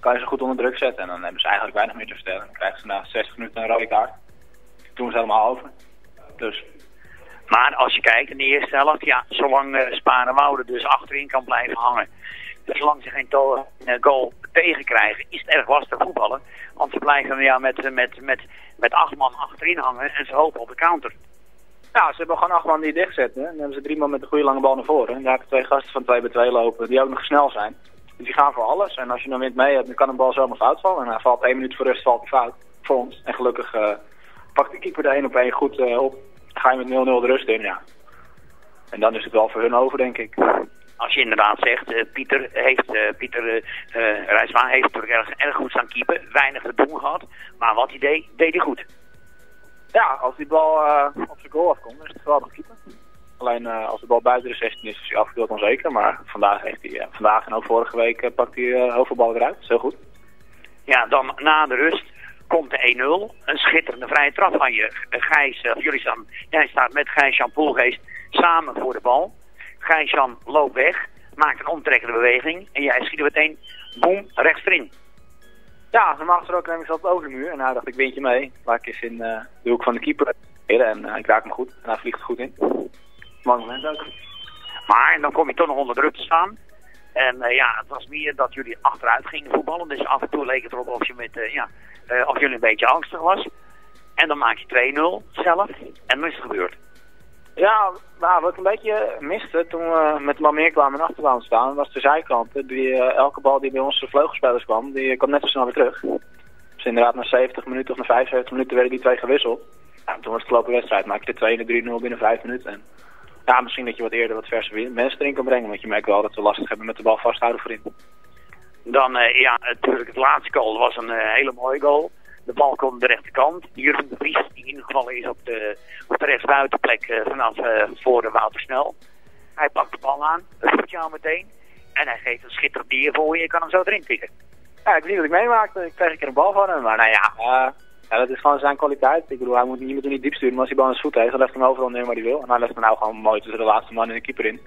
kan je ze goed onder druk zetten. En dan hebben ze eigenlijk weinig meer te vertellen. Dan krijgen ze na 60 minuten een rode kaart. Toen is het helemaal over. Dus Maar als je kijkt in de eerste helft, ja, zolang uh, Sparenwoude dus achterin kan blijven hangen. Dus zolang ze geen eh, goal tegenkrijgen, is het erg lastig voetballen. Want ze blijven ja, met, met, met, met acht man achterin hangen en ze hopen op de counter. ja, ze hebben gewoon acht man die dicht zetten. En dan hebben ze drie man met een goede lange bal naar voren. En daar hebben twee gasten van 2 bij 2 lopen die ook nog snel zijn. Dus die gaan voor alles. En als je dan wind mee hebt, dan kan een bal zomaar fout vallen. En hij valt één minuut voor rust, valt fout. Voor ons. En gelukkig eh, pakt de keeper de één op één goed eh, op. Ga je met 0-0 de rust in, ja. En dan is het wel voor hun over, denk ik. Als je inderdaad zegt, eh, Pieter heeft, eh, Pieter eh, eh, Rijsma heeft erg, erg goed staan keeper. Weinig te doen gehad. Maar wat hij deed, deed hij goed. Ja, als die bal op zijn goal afkomt, is het geweldig keeper. Alleen als de bal buiten de 16 is, is hij afgedeeld onzeker. Maar vandaag, heeft hij, vandaag en ook vorige week pakt hij heel veel ballen eruit. Dat is heel goed. Ja, dan na de rust komt de 1-0. Een schitterende vrije trap van je. Gijs, of jullie staan, jij staat met Gijs-Jan Poelgeest samen voor de bal. Gijs-Jan loopt weg, maakt een omtrekkende beweging. En jij schiet er meteen, boem, rechts erin. Ja, normaal gesproken neem ik ze altijd over de muur. En hij dacht ik windje mee. Laat ik eens in eh, de hoek van de keeper. En eh, ik raak hem goed. En hij vliegt er goed in. Mooi moment ook. Maar dan kom je toch nog onder druk te staan. En eh, ja, het was meer dat jullie achteruit gingen voetballen. Dus af en toe leek het erop of, je met, ja, of jullie een beetje angstig was. En dan maak je 2-0 zelf. En dan is het gebeurd. Ja, nou, wat een beetje miste toen we met de man meer kwamen en achterbaan staan, was de zijkant. Die, eh, elke bal die bij onze vleugelspelers kwam, die kwam net zo snel weer terug. Dus inderdaad, na 70 minuten of na 75 minuten werden die twee gewisseld. Ja, toen was het gelopen wedstrijd, maak je de 2 en de 3-0 binnen 5 minuten. En ja, misschien dat je wat eerder wat verse mensen erin kan brengen, want je merkt wel dat we lastig hebben met de bal vasthouden voorin. Dan, eh, ja, natuurlijk het laatste goal was een eh, hele mooie goal. De bal komt de rechterkant. Jurgen de Vries, die ingevallen is op de, op de rechtsbuitenplek eh, vanaf eh, voor de Wouter Snel. Hij pakt de bal aan, roept jou meteen. En hij geeft een schitterend dier voor je. Je kan hem zo erin tikken. Ja, ik zie wat ik meemaakte. Ik kreeg een keer een bal van hem. Maar nou ja, eh, ja, dat is gewoon zijn kwaliteit. Ik bedoel, hij moet niet, niet diep sturen. Maar als hij bal aan zijn voet heeft, dan legt hij hem overal neer waar hij wil. En hij legt hem nou gewoon mooi tussen de laatste man en de keeper in.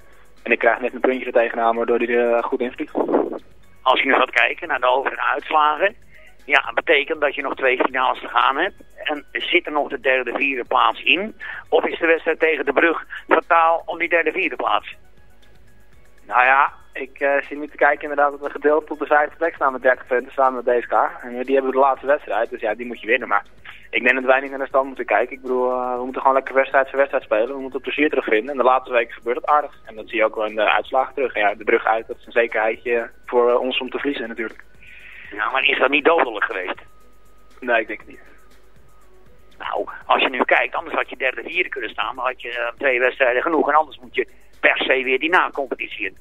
En ik krijg net een puntje er tegenaan, waardoor hij er goed in vliegt. Als je nu gaat kijken naar de over- en uitslagen. Ja, dat betekent dat je nog twee finales te gaan hebt. En zit er nog de derde, vierde plaats in? Of is de wedstrijd tegen de brug fataal om die derde, vierde plaats? Nou ja, ik eh, zie nu te kijken inderdaad dat we gedeeld op de vijfde plek staan met 30 punten samen met DSK. En eh, die hebben de laatste wedstrijd, dus ja, die moet je winnen. Maar ik denk dat wij niet naar de stand moeten kijken. Ik bedoel, eh, we moeten gewoon lekker wedstrijd voor wedstrijd spelen. We moeten plezier terugvinden. En de laatste weken gebeurt het aardig. En dat zie je ook wel in de uitslagen terug. En ja, de brug uit, dat is een zekerheidje voor ons om te verliezen natuurlijk. Ja, maar is dat niet dodelijk geweest? Nee, ik denk het niet. Nou, als je nu kijkt, anders had je derde, vierde kunnen staan. Dan had je eh, twee wedstrijden genoeg. En anders moet je per se weer die na-competitie in.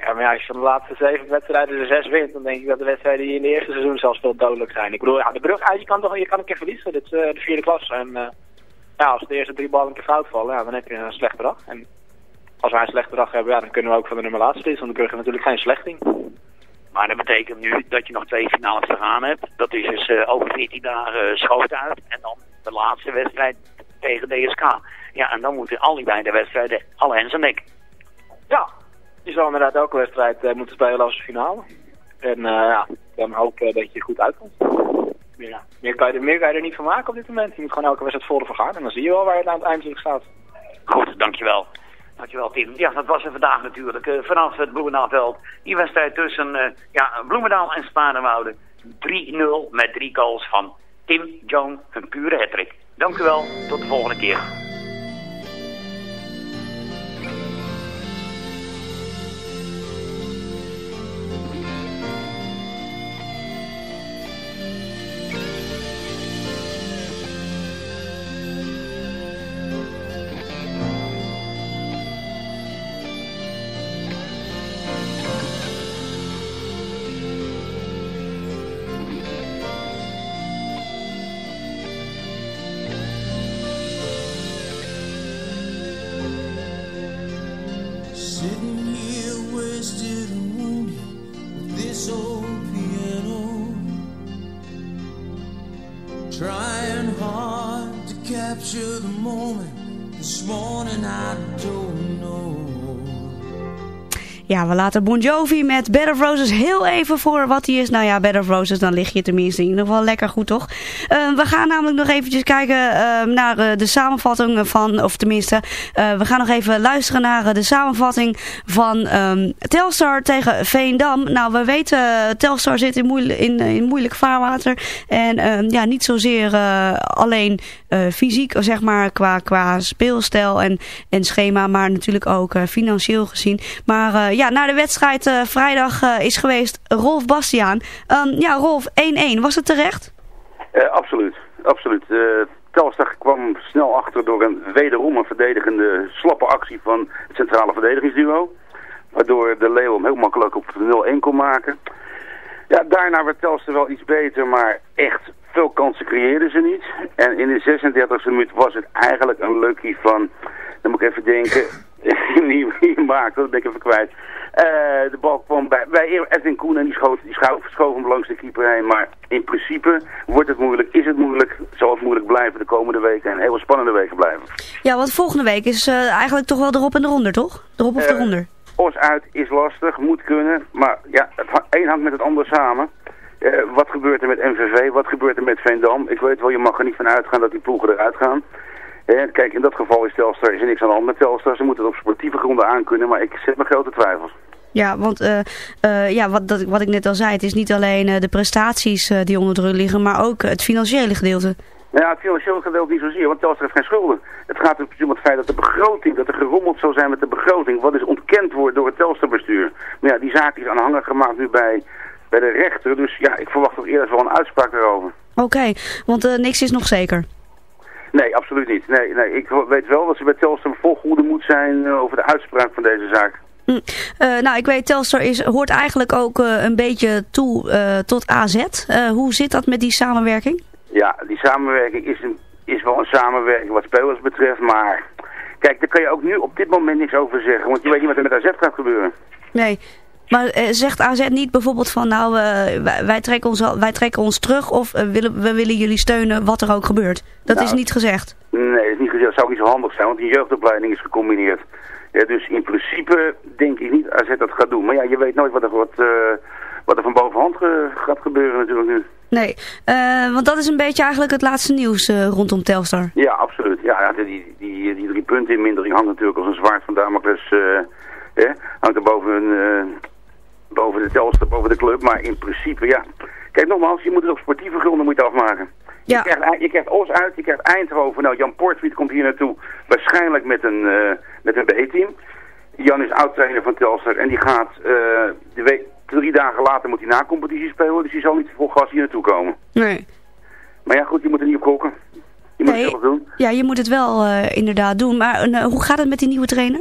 Ja, maar ja, als je van de laatste zeven wedstrijden er zes wint, dan denk ik dat de wedstrijden die in de eerste seizoen zelfs veel dodelijk zijn. Ik bedoel, ja, de brug uit, je kan toch je kan een keer verliezen. Dit is eh, de vierde klas. En eh, ja, als de eerste drie ballen een keer fout vallen, ja, dan heb je een slechte dag. En als wij een slechte dag hebben, ja, dan kunnen we ook van de nummer laatste verliezen. Want dan krijg je natuurlijk geen slechting. Maar dat betekent nu dat je nog twee finales te gaan hebt. Dat is dus eh, over 14 dagen uh, schoot uit. En dan de laatste wedstrijd tegen DSK. Ja, en dan moeten al die beide wedstrijden alle hens aan dek. Ja, je zal inderdaad elke wedstrijd eh, moeten spelen als finale. En eh, ja, dan hoop ik dat je goed uitkomt. Ja, meer, kan je, er- meer kan je er niet van maken op dit moment. Je moet gewoon elke wedstrijd ervoor gaan. En dan zie je wel waar je aan het eindelijk staat. Goed, dankjewel. Dankjewel Tim. Ja, dat was er vandaag natuurlijk. eh, vanaf het Bloemendaalveld. Die wedstrijd tussen eh, ja, Bloemendaal en Sparenwoude. 3-0 met drie goals van Tim Joan. Een pure hattrick. Dank u. Tot de volgende keer. Laten Bon Jovi met Bed of Roses heel even voor wat hij is. Nou ja, Bed of Roses, dan lig je tenminste in ieder geval lekker goed, toch? Eh, we gaan namelijk nog eventjes kijken eh, naar eh, de samenvatting van, of tenminste, we gaan nog even luisteren naar de samenvatting van ehm, Telstar tegen Veendam. Nou, we weten, Telstar zit in, moeil in, in moeilijk vaarwater. En ehm, ja, niet zozeer alleen fysiek, zeg maar, qua, qua speelstijl en, en schema, maar natuurlijk ook financieel gezien. Maar ja, na de wedstrijd eh, vrijdag eh, is geweest Rolf Bastiaan. Ehm, ja, Rolf, 1-1. Was het terecht? Eh, absoluut, absoluut. Telstar kwam snel achter door een wederom een verdedigende slappe actie van het centrale verdedigingsduo. Waardoor de Leeuw hem heel makkelijk op 0-1 kon maken. Ja, daarna werd Telstar wel iets beter, maar echt veel kansen creëerden ze niet. En in de 36e minuut was het eigenlijk een lucky van, dan moet ik even denken, <laughs> hem maakte, dat ben ik even kwijt. Eh, de bal kwam bij, bij Edwin Koen en die schoot, die schoof, schoof hem langs de keeper heen. Maar in principe wordt het moeilijk, is het moeilijk, zal het moeilijk blijven de komende weken en hele spannende weken blijven. Ja, want volgende week is eh, eigenlijk toch wel erop en eronder, toch? Erop of Eh, eronder? Os uit is lastig, moet kunnen, maar ja, het een hangt met het ander samen. Eh, wat gebeurt er met MVV, wat gebeurt er met Veendam? Ik weet wel, je mag er niet van uitgaan dat die ploegen eruit gaan. Eh, kijk, in dat geval is Telstar, is er niks aan de hand met Telstar. Ze moeten het op sportieve gronden aankunnen, maar ik zet mijn grote twijfels. Ja, want eh, eh, ja, wat, dat, wat ik net al zei, het is niet alleen eh, de prestaties die onder druk liggen, maar ook het financiële gedeelte. Nou ja, het financiële gedeelte niet zozeer, want Telstar heeft geen schulden. Het gaat er om het feit dat de begroting, dat er gerommeld zou zijn met de begroting, wat is ontkend wordt door het Telstar-bestuur. Maar ja, die zaak is aanhangig gemaakt nu bij, bij de rechter, dus ja, ik verwacht toch eerder wel een uitspraak erover. Oké, want niks is nog zeker. Nee, absoluut niet. Nee, nee, ik weet wel dat ze bij Telstar vol goede moed zijn eh, over de uitspraak van deze zaak. Hm. Eh, nou, ik weet, Telstar is, hoort eigenlijk ook eh, een beetje toe tot AZ. Hoe zit dat met die samenwerking? Ja, die samenwerking is, een, is wel een samenwerking wat spelers betreft, maar... Kijk, daar kan je ook nu op dit moment niks over zeggen, want je weet niet wat er met AZ gaat gebeuren. Nee. Maar eh, zegt AZ niet bijvoorbeeld van, nou, eh, wij, wij trekken ons, al- wij trekken ons terug of eh, willen, we willen jullie steunen wat er ook gebeurt? Dat Nou, is niet gezegd. Nee, dat is niet gezegd. Dat zou ook niet zo handig zijn, want die jeugdopleiding is gecombineerd. Ja, dus in principe denk ik niet AZ dat gaat doen. Maar ja, je weet nooit wat er, wat, wat er van bovenhand ge- gaat gebeuren natuurlijk nu. Nee, want dat is een beetje eigenlijk het laatste nieuws rondom Telstar. Ja, absoluut. Ja, ja, die, die, die drie punten in mindering hangt natuurlijk als een zwaard van Damocles. eh hè, hangt er boven, een, boven de Telstar, boven de club. Maar in principe, ja. Kijk, nogmaals, je moet het op sportieve gronden moet je het afmaken. Je, krijgt, je krijgt Os uit, je krijgt Eindhoven. Nou, Jan Portwiet komt hier naartoe. Waarschijnlijk met een, eh, met een B-team. Jan is oud-trainer van Telstar en die gaat eh, de week, drie dagen later moet hij na competitie spelen. Dus die zal niet vol gas hier naartoe komen. Nee. Maar ja, goed, je moet er niet op gokken. Je moet Nee. het zelf doen. Ja, je moet het wel eh, inderdaad doen. Maar hoe gaat het met die nieuwe trainer?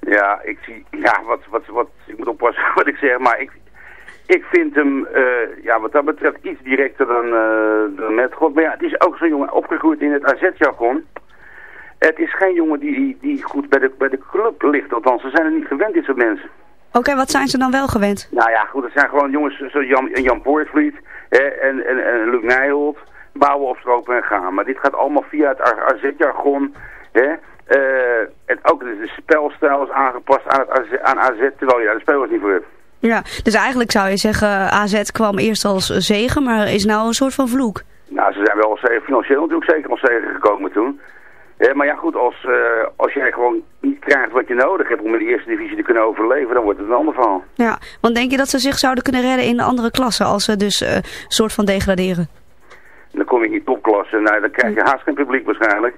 Ja, ik zie, ja, wat, wat, wat, ik moet oppassen <laughs> wat ik zeg, maar ik, ik vind hem, eh, ja, wat dat betreft iets directer dan, eh dan met God. Maar ja, het is ook zo'n jongen opgegroeid in het AZ-jargon. Het is geen jongen die, die goed bij de, bij de club ligt, althans, ze zijn er niet gewend, dit soort mensen. Oké, wat zijn ze dan wel gewend? Nou ja, goed, het zijn gewoon jongens zoals Jan, Jan Poortvliet hè, en, en, en Luc Nijholt, bouwen, opstropen en gaan. Maar dit gaat allemaal via het AZ-jargon. hè. Eh, het, ook de, spelstijl is aangepast aan, het AZ, aan AZ, terwijl je daar de spelers niet voor hebt. Ja, dus eigenlijk zou je zeggen, AZ kwam eerst als zegen, maar is nou een soort van vloek. Nou, ze zijn wel als zegen- financieel natuurlijk zeker als zegen gekomen toen. Ja, maar ja goed, als, eh, als jij gewoon niet krijgt wat je nodig hebt om in de eerste divisie te kunnen overleven, dan wordt het een ander verhaal. Ja, want denk je dat ze zich zouden kunnen redden in de andere klassen als ze dus eh soort van degraderen? En dan kom je in die topklasse, nou, dan krijg je haast geen publiek waarschijnlijk.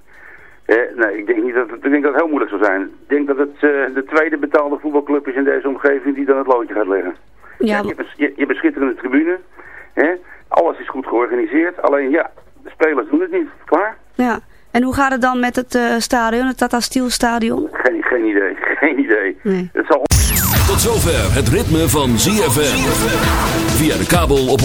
Eh, nee, ik denk niet dat het, ik denk dat het heel moeilijk zou zijn. Ik denk dat het eh, de tweede betaalde voetbalclub is in deze omgeving die dan het loodje gaat leggen. Ja, je, hebt een, je, je hebt een schitterende tribune, hè? alles is goed georganiseerd, alleen ja, de spelers doen het niet. Klaar? Ja, en hoe gaat het dan met het eh, stadion, het Tata Steel stadion? Geen, geen idee, <laughs> geen idee. Nee. Het zal Tot zover het ritme van ZFM. Via de kabel op